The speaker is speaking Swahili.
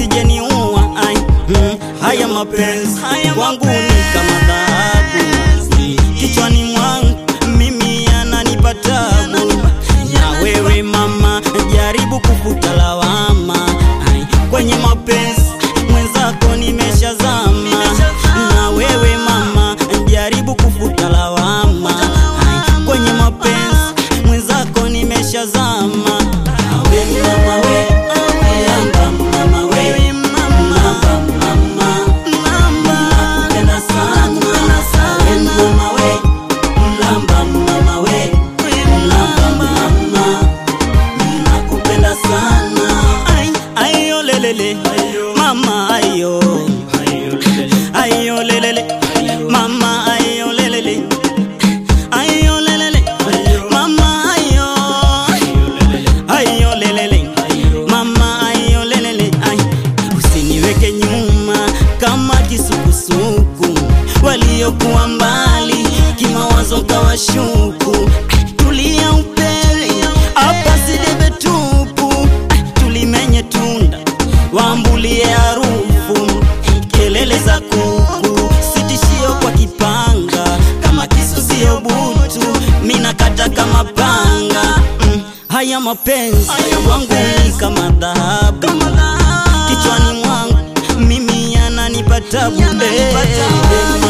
usijeniua ai. Mm, haya mapenzi kwangu ni kama dhahabu kichwani mwangu mimi yananipata na wewe mama jaribu kufutala kisukusuku, waliokuwa mbali kimawazo kawashuku. Tulia upele apa sidebe tupu, tulimenye tunda, wambulie harufu. Kelele za kuku sitishio kwa kipanga, kama kisu butu, mina kata kama panga. Mm, haya mapenzi wangu kama dhahabu nipata